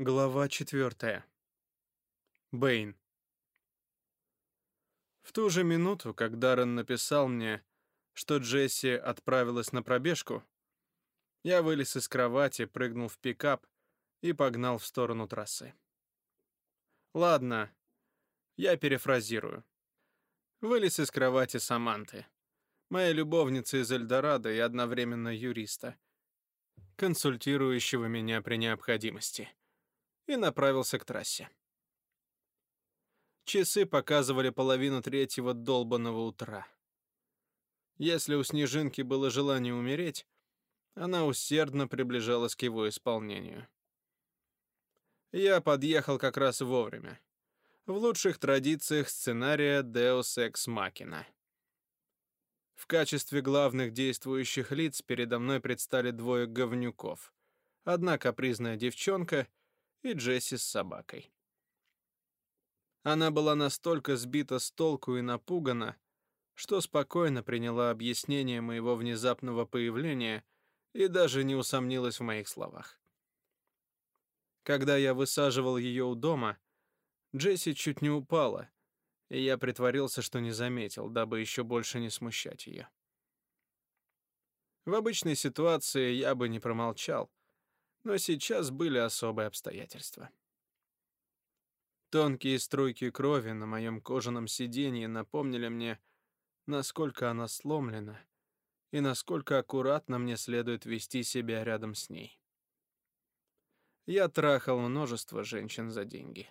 Глава четвертая. Бэйн. В ту же минуту, как Даррен написал мне, что Джесси отправилась на пробежку, я вылез из кровати, прыгнул в пикап и погнал в сторону трассы. Ладно, я перефразирую. Вылез из кровати Саманты, моей любовницы из Эльдорадо и одновременно юриста, консультирующего меня при необходимости и направился к трассе. Часы показывали половину третьего долбанного утра. Если у Снежинки было желание умереть, она усердно приближалась к его исполнению. Я подъехал как раз вовремя. В лучших традициях сценария Deus Ex Machina. В качестве главных действующих лиц передо мной предстали двое говнюков. Одна капризная девчонка и Джесси с собакой. Она была настолько сбита с толку и напугана, что спокойно приняла объяснение моего внезапного появления и даже не усомнилась в моих словах. Когда я высаживал ее у дома, Джесси чуть не упала, и я притворился, что не заметил, дабы еще больше не смущать ее. В обычной ситуации я бы не промолчал, но сейчас были особые обстоятельства. Тонкие струйки крови на моем кожаном сиденье напомнили мне, насколько она сломлена и насколько аккуратно мне следует вести себя рядом с ней. Я трахал множество женщин за деньги.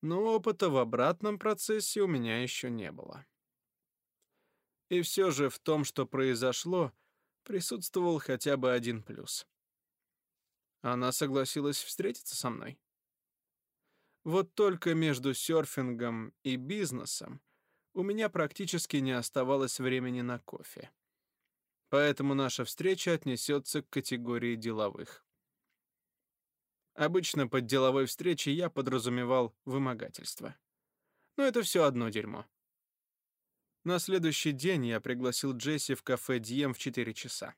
Но опыта в обратном процессе у меня еще не было. И все же в том, что произошло, присутствовал хотя бы один плюс. Она согласилась встретиться со мной. Вот только между серфингом и бизнесом у меня практически не оставалось времени на кофе. Поэтому наша встреча отнесется к категории деловых. Обычно под деловой встречей я подразумевал вымогательство. Но это все одно дерьмо. На следующий день я пригласил Джесси в кафе Дием в 4 часа.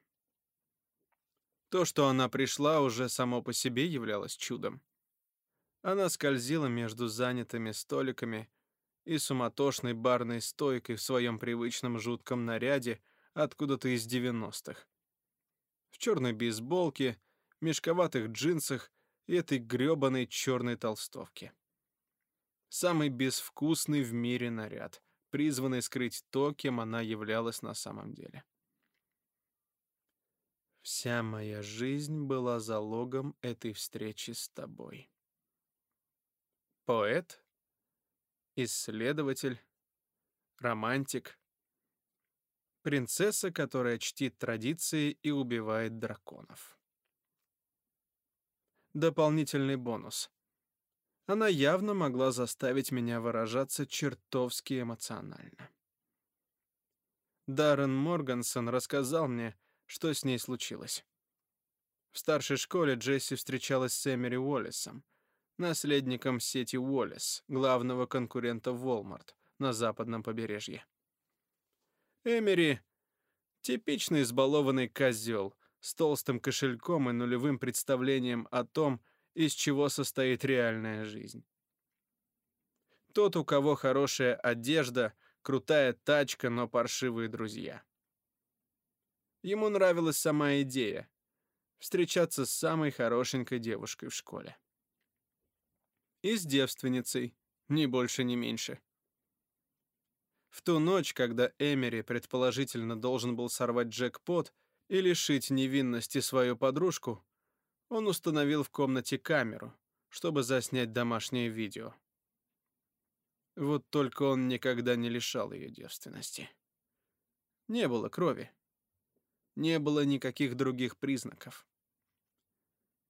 То, что она пришла, уже само по себе являлось чудом. Она скользила между занятыми столиками и суматошной барной стойкой в своем привычном жутком наряде откуда-то из девяностых. В черной бейсболке, мешковатых джинсах и этой грёбаной черной толстовке. Самый безвкусный в мире наряд, призванный скрыть то, кем она являлась на самом деле. Вся моя жизнь была залогом этой встречи с тобой. Поэт, исследователь, романтик, принцесса, которая чтит традиции и убивает драконов. Дополнительный бонус. Она явно могла заставить меня выражаться чертовски эмоционально. Даррен Моргансон рассказал мне, что с ней случилось. В старшей школе Джесси встречалась с Эмери Уоллесом, наследником сети Уоллес, главного конкурента Walmart на западном побережье. Эмери — типичный избалованный козел с толстым кошельком и нулевым представлением о том, из чего состоит реальная жизнь. Тот, у кого хорошая одежда, крутая тачка, но паршивые друзья. Ему нравилась сама идея — встречаться с самой хорошенькой девушкой в школе. И с девственницей, ни больше, ни меньше. В ту ночь, когда Эмери предположительно должен был сорвать джекпот и лишить невинности свою подружку, он установил в комнате камеру, чтобы заснять домашнее видео. Вот только он никогда не лишал ее девственности. Не было крови не было никаких других признаков.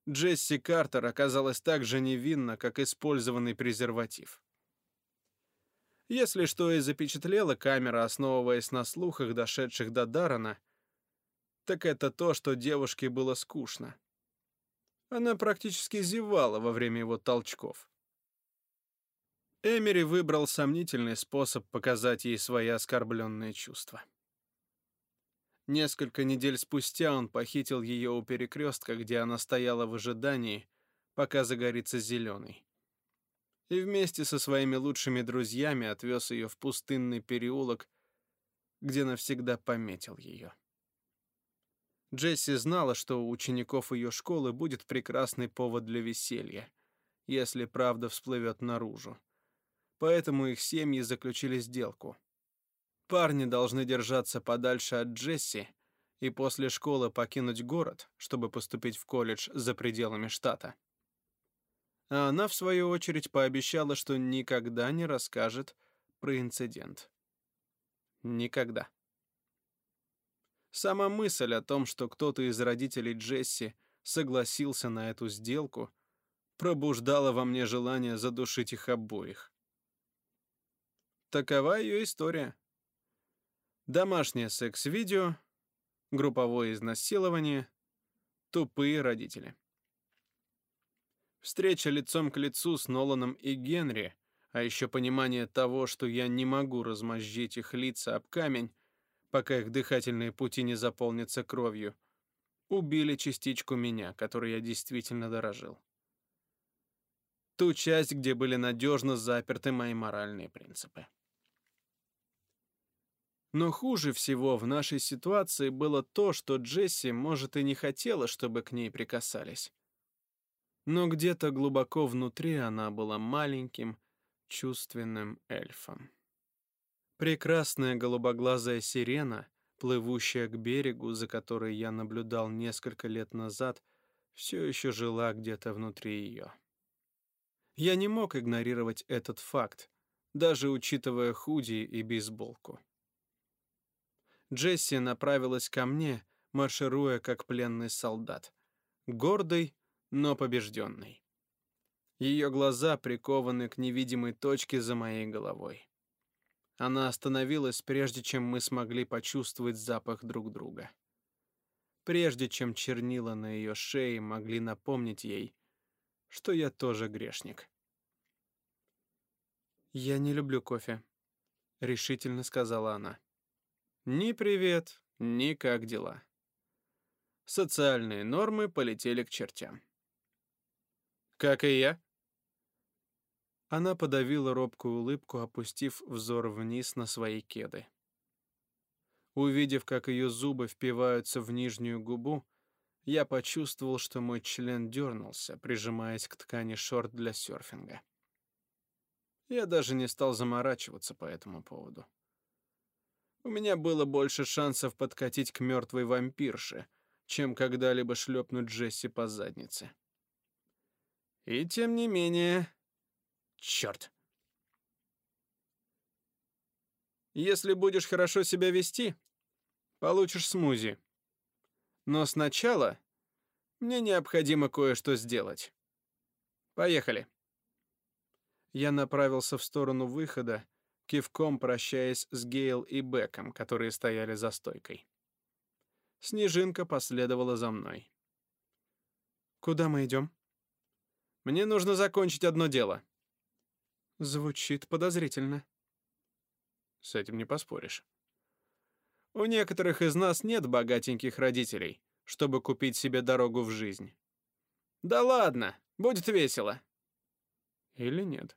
Джесси Картер оказалась так же невинна, как использованный презерватив. Если что и запечатлела камера, основываясь на слухах, дошедших до Дарана, так это то, что девушке было скучно. Она практически зевала во время его толчков. Эмери выбрал сомнительный способ показать ей свои оскорбленные чувства. Несколько недель спустя он похитил ее у перекрестка, где она стояла в ожидании, пока загорится зеленый. И вместе со своими лучшими друзьями отвез ее в пустынный переулок, где навсегда пометил ее. Джесси знала, что у учеников ее школы будет прекрасный повод для веселья, если правда всплывет наружу. Поэтому их семьи заключили сделку. Парни должны держаться подальше от Джесси и после школы покинуть город, чтобы поступить в колледж за пределами штата. А она, в свою очередь, пообещала, что никогда не расскажет про инцидент. Никогда. Сама мысль о том, что кто-то из родителей Джесси согласился на эту сделку, пробуждала во мне желание задушить их обоих. Такова ее история. Домашнее секс-видео, групповое изнасилование, тупые родители. Встреча лицом к лицу с Ноланом и Генри, а еще понимание того, что я не могу размозжить их лица об камень, пока их дыхательные пути не заполнятся кровью, убили частичку меня, которой я действительно дорожил. Ту часть, где были надежно заперты мои моральные принципы. Но хуже всего в нашей ситуации было то, что Джесси, может, и не хотела, чтобы к ней прикасались. Но где-то глубоко внутри она была маленьким, чувственным эльфом. Прекрасная голубоглазая сирена, плывущая к берегу, за которой я наблюдал несколько лет назад, все еще жила где-то внутри ее. Я не мог игнорировать этот факт, даже учитывая худи и бейсболку. Джесси направилась ко мне, маршируя как пленный солдат, гордый, но побежденный. Ее глаза прикованы к невидимой точке за моей головой. Она остановилась, прежде чем мы смогли почувствовать запах друг друга. Прежде чем чернила на ее шее могли напомнить ей, что я тоже грешник. «Я не люблю кофе», — решительно сказала она. «Ни привет, ни как дела». Социальные нормы полетели к чертям. «Как и я», она подавила робкую улыбку, опустив взор вниз на свои кеды. Увидев, как ее зубы впиваются в нижнюю губу, я почувствовал, что мой член дернулся, прижимаясь к ткани шорт для серфинга. Я даже не стал заморачиваться по этому поводу. У меня было больше шансов подкатить к мертвой вампирше, чем когда-либо шлепнуть Джесси по заднице. И тем не менее, Черт. Если будешь хорошо себя вести, получишь смузи. Но сначала мне необходимо кое-что сделать. Поехали. Я направился в сторону выхода, кивком прощаясь с Гейл и Беком, которые стояли за стойкой. Снежинка последовала за мной. Куда мы идем? Мне нужно закончить одно дело. Звучит подозрительно. С этим не поспоришь. У некоторых из нас нет богатеньких родителей, чтобы купить себе дорогу в жизнь. Да ладно, будет весело. Или нет?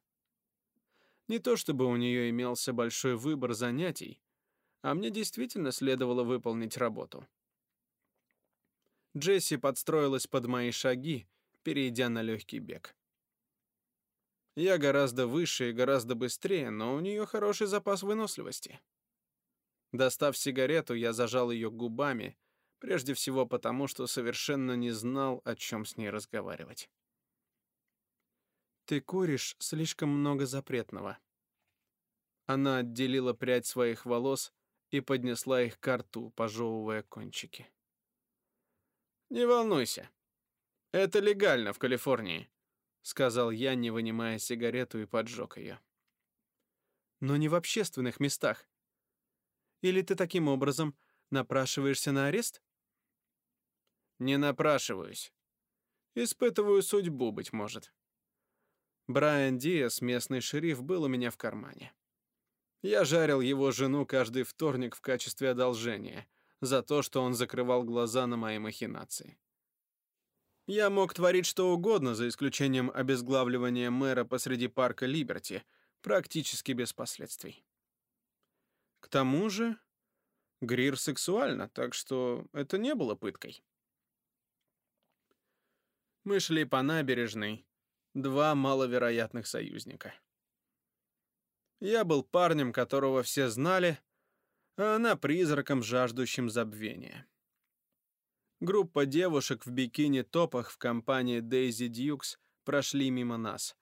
Не то чтобы у нее имелся большой выбор занятий, а мне действительно следовало выполнить работу. Джесси подстроилась под мои шаги, перейдя на легкий бег. Я гораздо выше и гораздо быстрее, но у нее хороший запас выносливости. Достав сигарету, я зажал ее губами, прежде всего потому, что совершенно не знал, о чем с ней разговаривать. «Ты куришь слишком много запретного». Она отделила прядь своих волос и поднесла их к рту, пожевывая кончики. «Не волнуйся. Это легально в Калифорнии сказал я, не вынимая сигарету и поджег ее. Но не в общественных местах. Или ты таким образом напрашиваешься на арест? Не напрашиваюсь. Испытываю судьбу, быть может. Брайан Диас, местный шериф, был у меня в кармане. Я жарил его жену каждый вторник в качестве одолжения за то, что он закрывал глаза на мои махинации. Я мог творить что угодно, за исключением обезглавливания мэра посреди парка Либерти, практически без последствий. К тому же, Грир сексуально, так что это не было пыткой. Мы шли по набережной, два маловероятных союзника. Я был парнем, которого все знали, а она призраком, жаждущим забвения. Группа девушек в бикини-топах в компании Дейзи Дьюкс прошли мимо нас.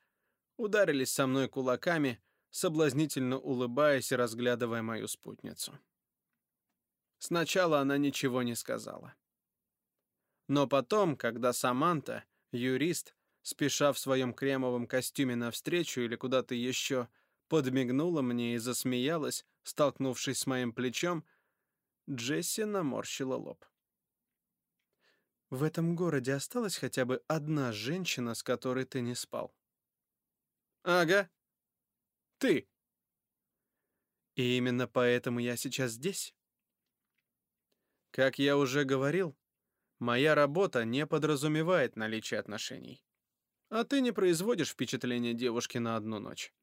Ударились со мной кулаками, соблазнительно улыбаясь и разглядывая мою спутницу. Сначала она ничего не сказала. Но потом, когда Саманта, юрист, спеша в своем кремовом костюме навстречу или куда-то еще, подмигнула мне и засмеялась, столкнувшись с моим плечом, Джесси наморщила лоб. В этом городе осталась хотя бы одна женщина, с которой ты не спал. Ага. Ты. И именно поэтому я сейчас здесь. Как я уже говорил, моя работа не подразумевает наличие отношений. А ты не производишь впечатление девушки на одну ночь.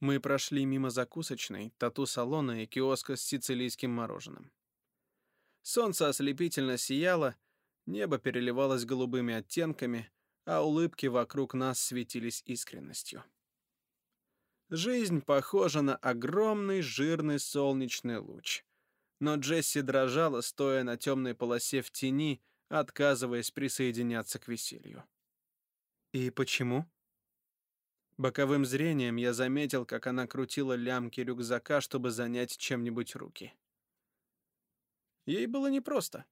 Мы прошли мимо закусочной, тату-салона и киоска с сицилийским мороженым. Солнце ослепительно сияло, небо переливалось голубыми оттенками, а улыбки вокруг нас светились искренностью. Жизнь похожа на огромный жирный солнечный луч. Но Джесси дрожала, стоя на темной полосе в тени, отказываясь присоединяться к веселью. «И почему?» Боковым зрением я заметил, как она крутила лямки рюкзака, чтобы занять чем-нибудь руки. Ей было непросто.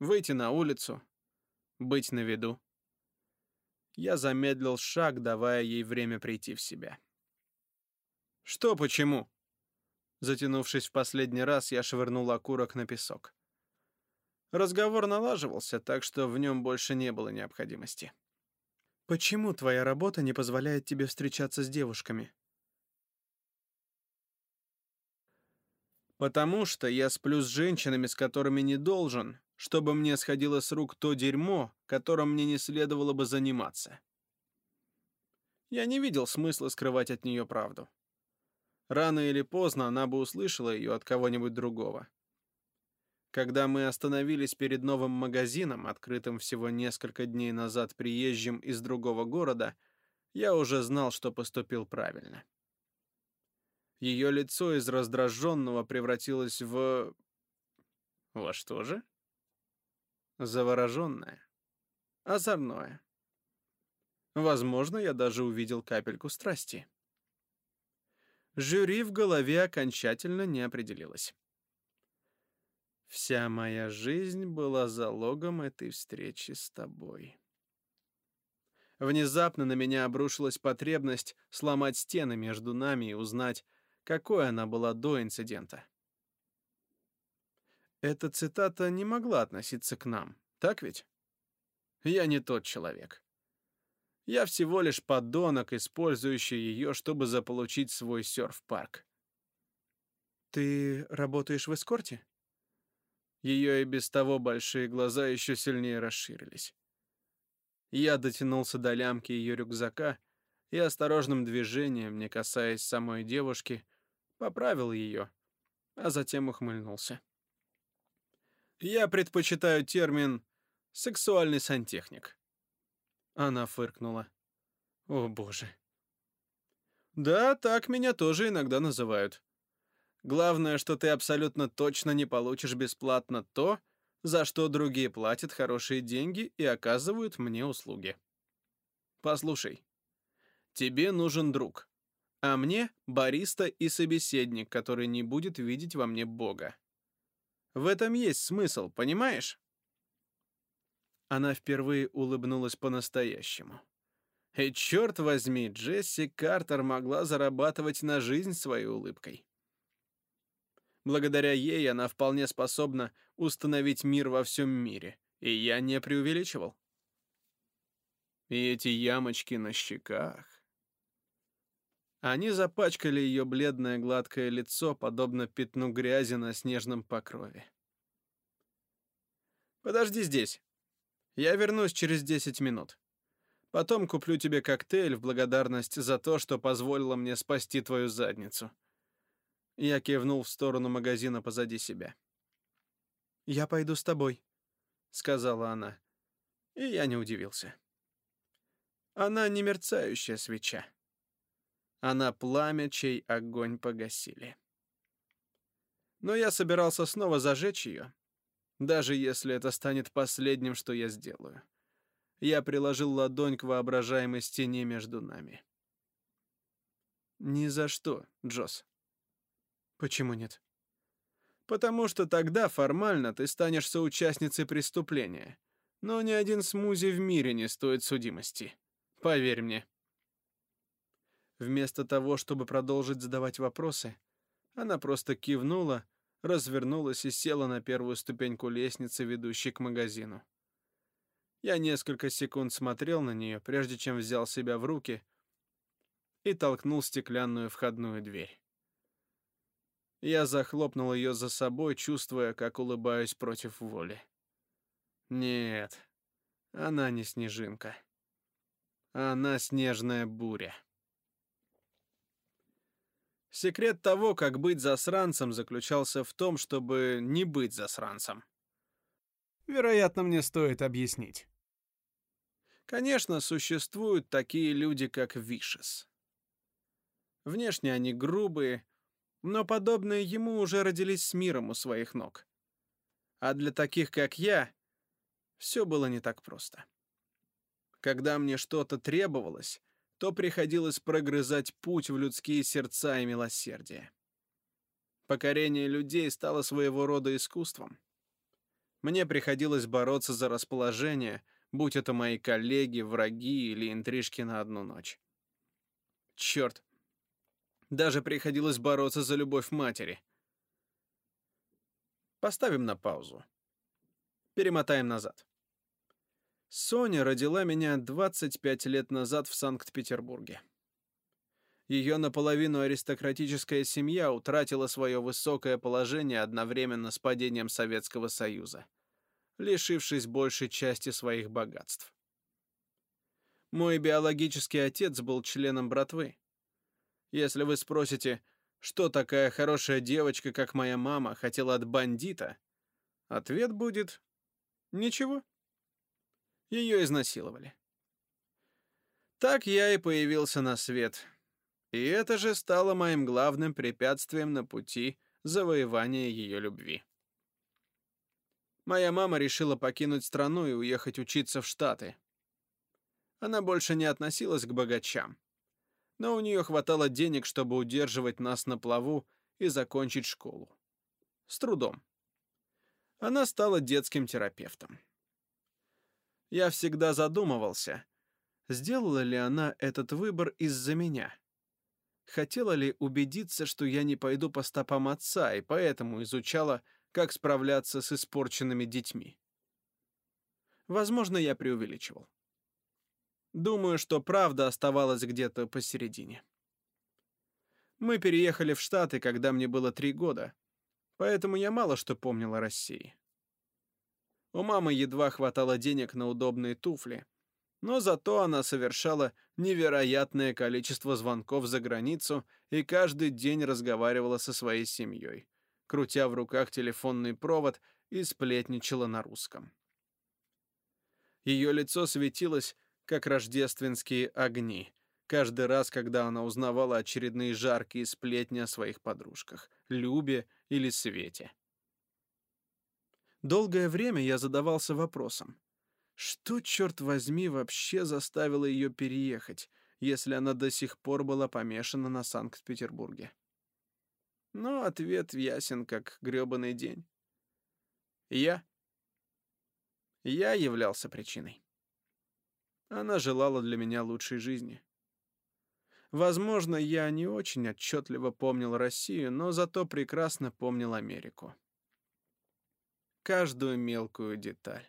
Выйти на улицу, быть на виду. Я замедлил шаг, давая ей время прийти в себя. «Что почему?» Затянувшись в последний раз, я швырнул окурок на песок. Разговор налаживался, так что в нем больше не было необходимости. «Почему твоя работа не позволяет тебе встречаться с девушками?» Потому что я сплю с женщинами, с которыми не должен, чтобы мне сходило с рук то дерьмо, которым мне не следовало бы заниматься. Я не видел смысла скрывать от нее правду. Рано или поздно она бы услышала ее от кого-нибудь другого. Когда мы остановились перед новым магазином, открытым всего несколько дней назад приезжим из другого города, я уже знал, что поступил правильно. Ее лицо из раздраженного превратилось в... Во что же? Завороженное. Озорное. Возможно, я даже увидел капельку страсти. Жюри в голове окончательно не определилось. Вся моя жизнь была залогом этой встречи с тобой. Внезапно на меня обрушилась потребность сломать стены между нами и узнать, какой она была до инцидента. Эта цитата не могла относиться к нам, так ведь? Я не тот человек. Я всего лишь подонок, использующий ее, чтобы заполучить свой серф-парк. Ты работаешь в эскорте? Ее и без того большие глаза еще сильнее расширились. Я дотянулся до лямки ее рюкзака и осторожным движением, не касаясь самой девушки, поправил ее, а затем ухмыльнулся. Я предпочитаю термин «сексуальный сантехник». Она фыркнула. О, боже. Да, так меня тоже иногда называют. Главное, что ты абсолютно точно не получишь бесплатно то, за что другие платят хорошие деньги и оказывают мне услуги. Послушай, тебе нужен друг а мне — бариста и собеседник, который не будет видеть во мне Бога. В этом есть смысл, понимаешь? Она впервые улыбнулась по-настоящему. И черт возьми, Джесси Картер могла зарабатывать на жизнь своей улыбкой. Благодаря ей она вполне способна установить мир во всем мире, и я не преувеличивал. И эти ямочки на щеках. Они запачкали ее бледное гладкое лицо, подобно пятну грязи на снежном покрове. «Подожди здесь». Я вернусь через 10 минут. Потом куплю тебе коктейль в благодарность за то, что позволила мне спасти твою задницу». Я кивнул в сторону магазина позади себя. «Я пойду с тобой», — сказала она. И я не удивился. Она не мерцающая свеча. Она пламя, чей огонь погасили. Но я собирался снова зажечь ее, даже если это станет последним, что я сделаю. Я приложил ладонь к воображаемой стене между нами. «Ни за что, Джосс». «Почему нет?» «Потому что тогда формально ты станешь соучастницей преступления, но ни один смузи в мире не стоит судимости. Поверь мне». Вместо того, чтобы продолжить задавать вопросы, она просто кивнула, развернулась и села на первую ступеньку лестницы, ведущей к магазину. Я несколько секунд смотрел на нее, прежде чем взял себя в руки и толкнул стеклянную входную дверь. Я захлопнул ее за собой, чувствуя, как улыбаюсь против воли. Нет, она не снежинка. Она снежная буря. Секрет того, как быть засранцем, заключался в том, чтобы не быть засранцем. Вероятно, мне стоит объяснить. Конечно, существуют такие люди, как Вишес. Внешне они грубые, но подобные ему уже родились с миром у своих ног. А для таких, как я, все было не так просто. Когда мне что-то требовалось, то приходилось прогрызать путь в людские сердца и милосердие. Покорение людей стало своего рода искусством. Мне приходилось бороться за расположение, будь это мои коллеги, враги или интрижки на одну ночь. Черт, даже приходилось бороться за любовь матери. Поставим на паузу. Перемотаем назад. Соня родила меня 25 лет назад в Санкт-Петербурге. Ее наполовину аристократическая семья утратила свое высокое положение одновременно с падением Советского Союза, лишившись большей части своих богатств. Мой биологический отец был членом братвы. Если вы спросите, что такая хорошая девочка, как моя мама, хотела от бандита, ответ будет «ничего». Ее изнасиловали. Так я и появился на свет. И это же стало моим главным препятствием на пути завоевания ее любви. Моя мама решила покинуть страну и уехать учиться в Штаты. Она больше не относилась к богачам. Но у нее хватало денег, чтобы удерживать нас на плаву и закончить школу. С трудом. Она стала детским терапевтом. Я всегда задумывался, сделала ли она этот выбор из-за меня. Хотела ли убедиться, что я не пойду по стопам отца, и поэтому изучала, как справляться с испорченными детьми. Возможно, я преувеличивал. Думаю, что правда оставалась где-то посередине. Мы переехали в Штаты, когда мне было три года, поэтому я мало что помнил о России. У мамы едва хватало денег на удобные туфли, но зато она совершала невероятное количество звонков за границу и каждый день разговаривала со своей семьей, крутя в руках телефонный провод и сплетничала на русском. Ее лицо светилось, как рождественские огни, каждый раз, когда она узнавала очередные жаркие сплетни о своих подружках, Любе или Свете. Долгое время я задавался вопросом, что, черт возьми, вообще заставило ее переехать, если она до сих пор была помешана на Санкт-Петербурге? Но ответ ясен, как грёбаный день. Я. Я являлся причиной. Она желала для меня лучшей жизни. Возможно, я не очень отчетливо помнил Россию, но зато прекрасно помнил Америку каждую мелкую деталь.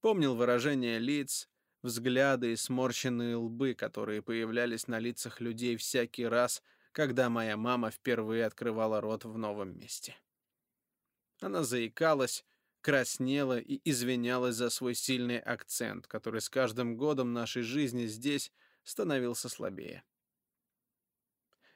Помнил выражение лиц, взгляды и сморщенные лбы, которые появлялись на лицах людей всякий раз, когда моя мама впервые открывала рот в новом месте. Она заикалась, краснела и извинялась за свой сильный акцент, который с каждым годом нашей жизни здесь становился слабее.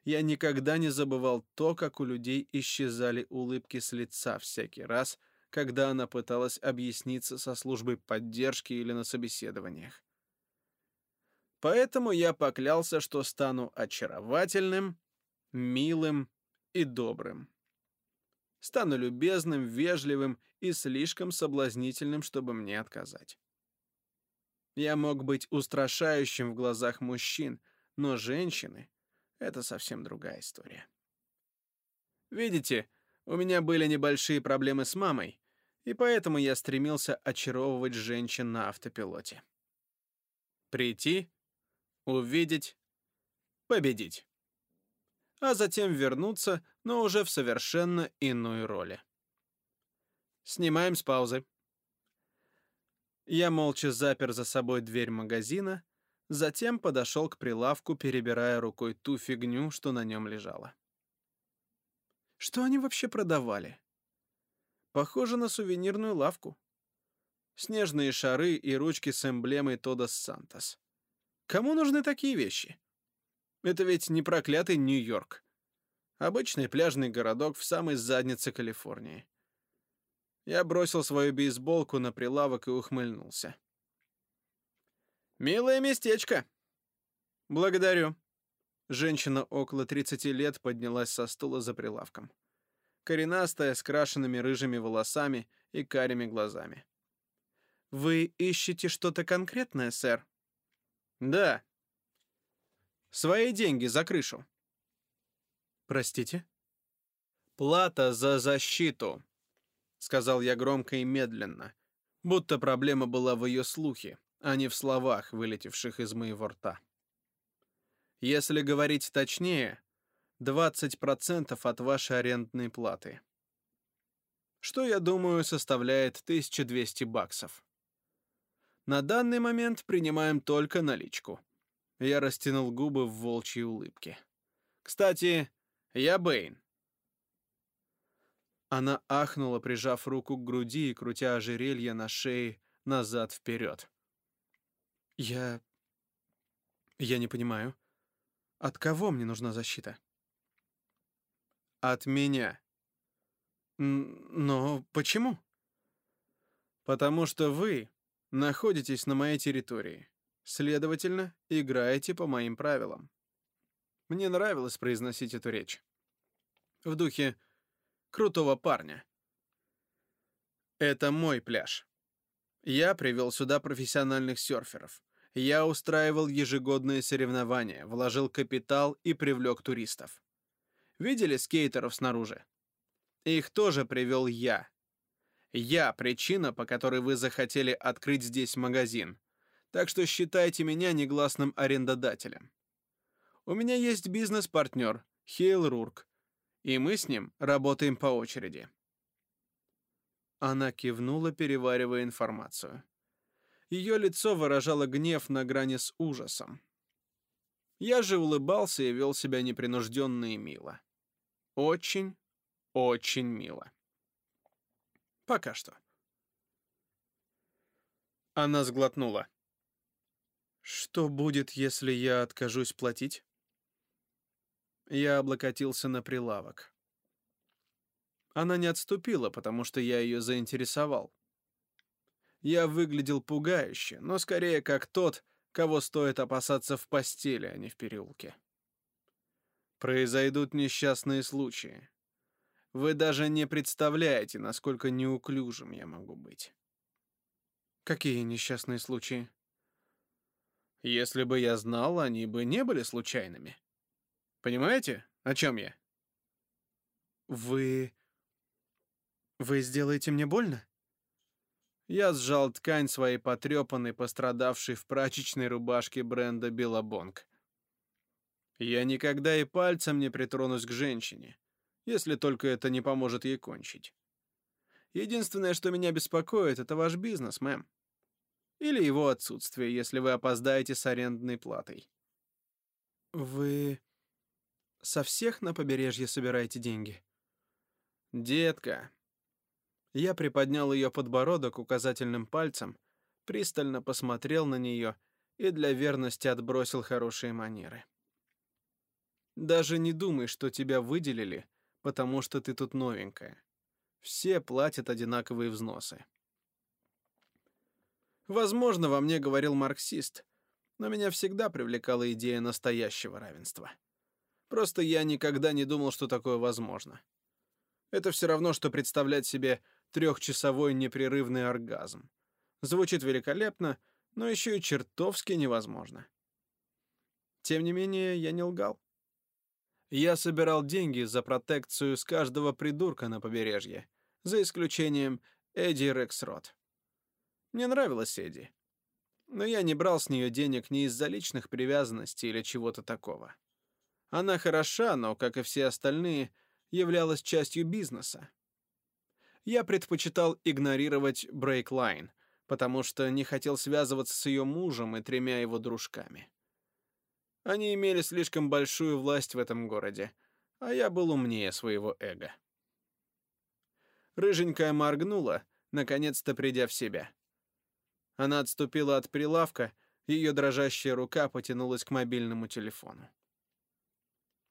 Я никогда не забывал то, как у людей исчезали улыбки с лица всякий раз, когда она пыталась объясниться со службой поддержки или на собеседованиях. Поэтому я поклялся, что стану очаровательным, милым и добрым. Стану любезным, вежливым и слишком соблазнительным, чтобы мне отказать. Я мог быть устрашающим в глазах мужчин, но женщины — это совсем другая история. Видите, у меня были небольшие проблемы с мамой, и поэтому я стремился очаровывать женщин на автопилоте. Прийти, увидеть, победить. А затем вернуться, но уже в совершенно иной роли. Снимаем с паузы. Я молча запер за собой дверь магазина, затем подошел к прилавку, перебирая рукой ту фигню, что на нем лежала. Что они вообще продавали? Похоже на сувенирную лавку. Снежные шары и ручки с эмблемой Тодос Сантос. Кому нужны такие вещи? Это ведь не проклятый Нью-Йорк. Обычный пляжный городок в самой заднице Калифорнии. Я бросил свою бейсболку на прилавок и ухмыльнулся. «Милое местечко!» «Благодарю». Женщина около 30 лет поднялась со стула за прилавком. Коренастая, с крашенными рыжими волосами и карими глазами. «Вы ищете что-то конкретное, сэр?» «Да». «Свои деньги за крышу». «Простите?» «Плата за защиту», — сказал я громко и медленно, будто проблема была в ее слухе, а не в словах, вылетевших из моего рта. Если говорить точнее, 20% от вашей арендной платы. Что, я думаю, составляет 1200 баксов. На данный момент принимаем только наличку. Я растянул губы в волчьей улыбке. Кстати, я Бэйн. Она ахнула, прижав руку к груди и крутя ожерелье на шее назад-вперед. «Я... я не понимаю. От кого мне нужна защита?» «От меня». «Но почему?» «Потому что вы находитесь на моей территории. Следовательно, играете по моим правилам». Мне нравилось произносить эту речь. В духе крутого парня. Это мой пляж. Я привел сюда профессиональных серферов. Я устраивал ежегодные соревнования, вложил капитал и привлек туристов. Видели скейтеров снаружи? Их тоже привел я. Я причина, по которой вы захотели открыть здесь магазин. Так что считайте меня негласным арендодателем. У меня есть бизнес-партнер, Хейл Рурк, и мы с ним работаем по очереди». Она кивнула, переваривая информацию. Ее лицо выражало гнев на грани с ужасом. Я же улыбался и вел себя непринужденно и мило. Очень, очень мило. Пока что. Она сглотнула. «Что будет, если я откажусь платить?» Я облокотился на прилавок. Она не отступила, потому что я ее заинтересовал. Я выглядел пугающе, но скорее как тот, кого стоит опасаться в постели, а не в переулке. Произойдут несчастные случаи. Вы даже не представляете, насколько неуклюжим я могу быть. Какие несчастные случаи? Если бы я знал, они бы не были случайными. Понимаете, о чем я? Вы... Вы сделаете мне больно? Я сжал ткань своей потрепанной, пострадавшей в прачечной рубашке бренда Биллабонг. Я никогда и пальцем не притронусь к женщине, если только это не поможет ей кончить. Единственное, что меня беспокоит, это ваш бизнес, мэм. Или его отсутствие, если вы опоздаете с арендной платой. Вы со всех на побережье собираете деньги? Детка, Я приподнял ее подбородок указательным пальцем, пристально посмотрел на нее и для верности отбросил хорошие манеры. Даже не думай, что тебя выделили, потому что ты тут новенькая. Все платят одинаковые взносы. Возможно, во мне говорил марксист, но меня всегда привлекала идея настоящего равенства. Просто я никогда не думал, что такое возможно. Это все равно, что представлять себе трехчасовой непрерывный оргазм. Звучит великолепно, но еще и чертовски невозможно. Тем не менее, я не лгал. Я собирал деньги за протекцию с каждого придурка на побережье, за исключением Эдди Рексрот. Мне нравилась Эдди. Но я не брал с нее денег не из-за личных привязанностей или чего-то такого. Она хороша, но, как и все остальные, являлась частью бизнеса. Я предпочитал игнорировать Брейклайн, потому что не хотел связываться с ее мужем и тремя его дружками. Они имели слишком большую власть в этом городе, а я был умнее своего эго. Рыженькая моргнула, наконец-то придя в себя. Она отступила от прилавка, ее дрожащая рука потянулась к мобильному телефону.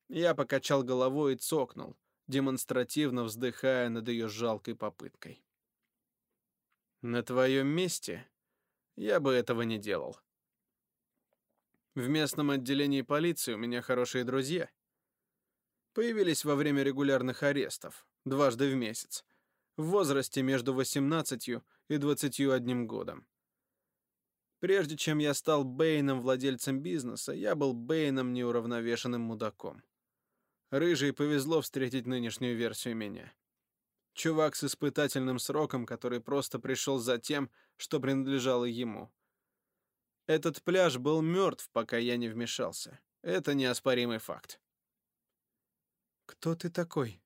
Я покачал головой и цокнул, демонстративно вздыхая над ее жалкой попыткой. На твоем месте я бы этого не делал. В местном отделении полиции у меня хорошие друзья. Появились во время регулярных арестов, дважды в месяц, в возрасте между 18 и 21 годом. Прежде чем я стал Бэйном, владельцем бизнеса, я был Бэйном неуравновешенным мудаком. Рыжий повезло встретить нынешнюю версию меня. Чувак с испытательным сроком, который просто пришел за тем, что принадлежало ему. Этот пляж был мертв, пока я не вмешался. Это неоспоримый факт. «Кто ты такой?»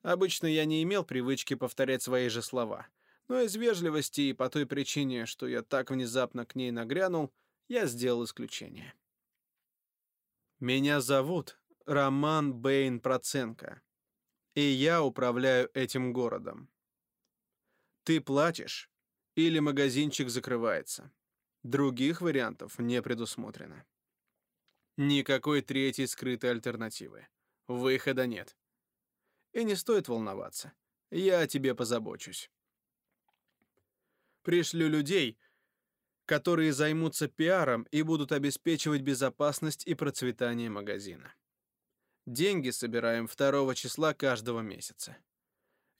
Обычно я не имел привычки повторять свои же слова, но из вежливости и по той причине, что я так внезапно к ней нагрянул, я сделал исключение. «Меня зовут Роман Бэйн Проценко, и я управляю этим городом. Ты платишь, или магазинчик закрывается. Других вариантов не предусмотрено. Никакой третьей скрытой альтернативы. Выхода нет. И не стоит волноваться. Я о тебе позабочусь. Пришлю людей, которые займутся пиаром и будут обеспечивать безопасность и процветание магазина. Деньги собираем второго числа каждого месяца.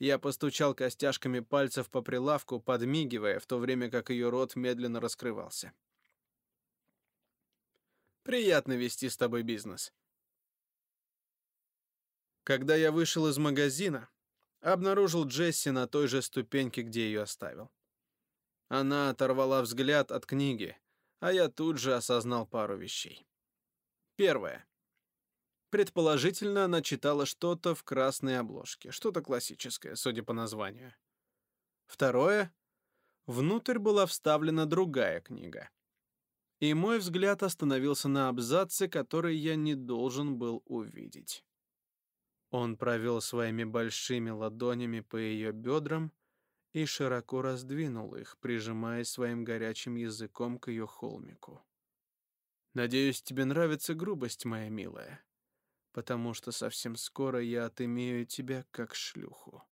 Я постучал костяшками пальцев по прилавку, подмигивая, в то время как ее рот медленно раскрывался. Приятно вести с тобой бизнес. Когда я вышел из магазина, обнаружил Джесси на той же ступеньке, где ее оставил. Она оторвала взгляд от книги, а я тут же осознал пару вещей. Первое. Предположительно, она читала что-то в красной обложке, что-то классическое, судя по названию. Второе. Внутрь была вставлена другая книга. И мой взгляд остановился на абзаце, который я не должен был увидеть. Он провел своими большими ладонями по ее бедрам и широко раздвинул их, прижимаясь своим горячим языком к ее холмику. «Надеюсь, тебе нравится грубость, моя милая», потому что совсем скоро я отымею тебя как шлюху.